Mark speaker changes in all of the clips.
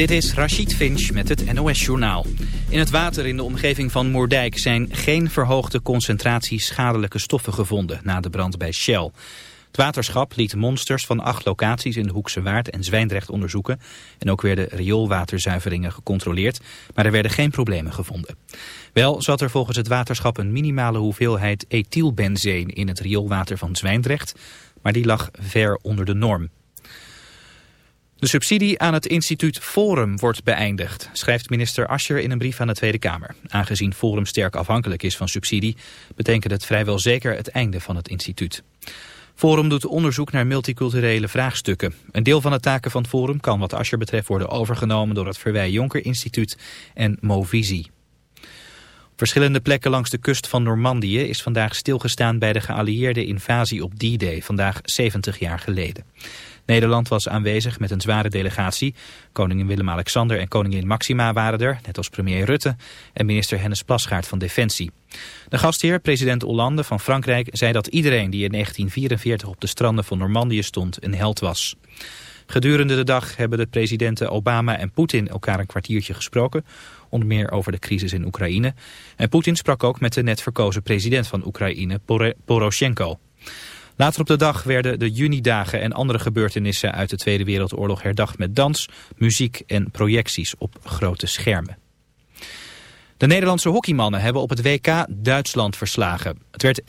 Speaker 1: Dit is Rachid Finch met het NOS Journaal. In het water in de omgeving van Moerdijk zijn geen verhoogde concentraties schadelijke stoffen gevonden na de brand bij Shell. Het waterschap liet monsters van acht locaties in de Hoekse Waard en Zwijndrecht onderzoeken. En ook werden rioolwaterzuiveringen gecontroleerd, maar er werden geen problemen gevonden. Wel zat er volgens het waterschap een minimale hoeveelheid ethylbenzeen in het rioolwater van Zwijndrecht, maar die lag ver onder de norm. De subsidie aan het instituut Forum wordt beëindigd, schrijft minister Ascher in een brief aan de Tweede Kamer. Aangezien Forum sterk afhankelijk is van subsidie, betekent het vrijwel zeker het einde van het instituut. Forum doet onderzoek naar multiculturele vraagstukken. Een deel van de taken van Forum kan wat Ascher betreft worden overgenomen door het Verwij Jonker Instituut en Movisie. Verschillende plekken langs de kust van Normandië is vandaag stilgestaan bij de geallieerde invasie op D-Day, vandaag 70 jaar geleden. Nederland was aanwezig met een zware delegatie. Koningin Willem-Alexander en koningin Maxima waren er, net als premier Rutte en minister Hennis Plasgaard van Defensie. De gastheer, president Hollande van Frankrijk, zei dat iedereen die in 1944 op de stranden van Normandië stond een held was. Gedurende de dag hebben de presidenten Obama en Poetin elkaar een kwartiertje gesproken, onder meer over de crisis in Oekraïne. En Poetin sprak ook met de net verkozen president van Oekraïne, Poroshenko. Later op de dag werden de junidagen en andere gebeurtenissen uit de Tweede Wereldoorlog herdacht met dans, muziek en projecties op grote schermen. De Nederlandse hockeymannen hebben op het WK Duitsland verslagen. Het werd 1-0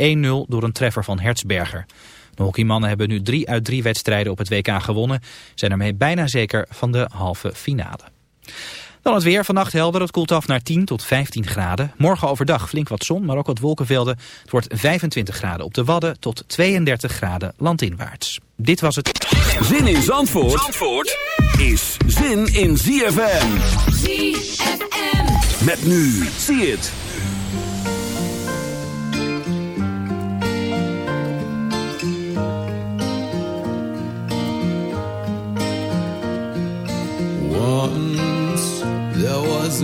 Speaker 1: door een treffer van Hertzberger. De hockeymannen hebben nu drie uit drie wedstrijden op het WK gewonnen. Zijn ermee bijna zeker van de halve finale. Dan het weer. Vannacht helder. Het koelt af naar 10 tot 15 graden. Morgen overdag flink wat zon, maar ook wat wolkenvelden. Het wordt 25 graden op de Wadden tot 32 graden landinwaarts. Dit was het.
Speaker 2: Zin in Zandvoort, Zandvoort is zin in ZFM. ZFM. Met nu. Zie het.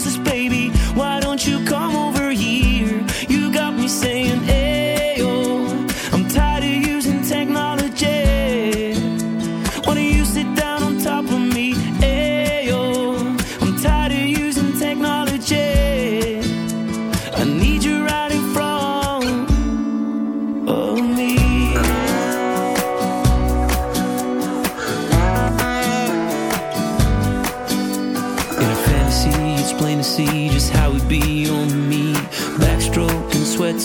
Speaker 3: chances, baby. Why don't you come over?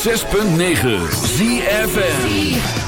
Speaker 2: 106.9
Speaker 4: ZFN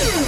Speaker 4: Yeah.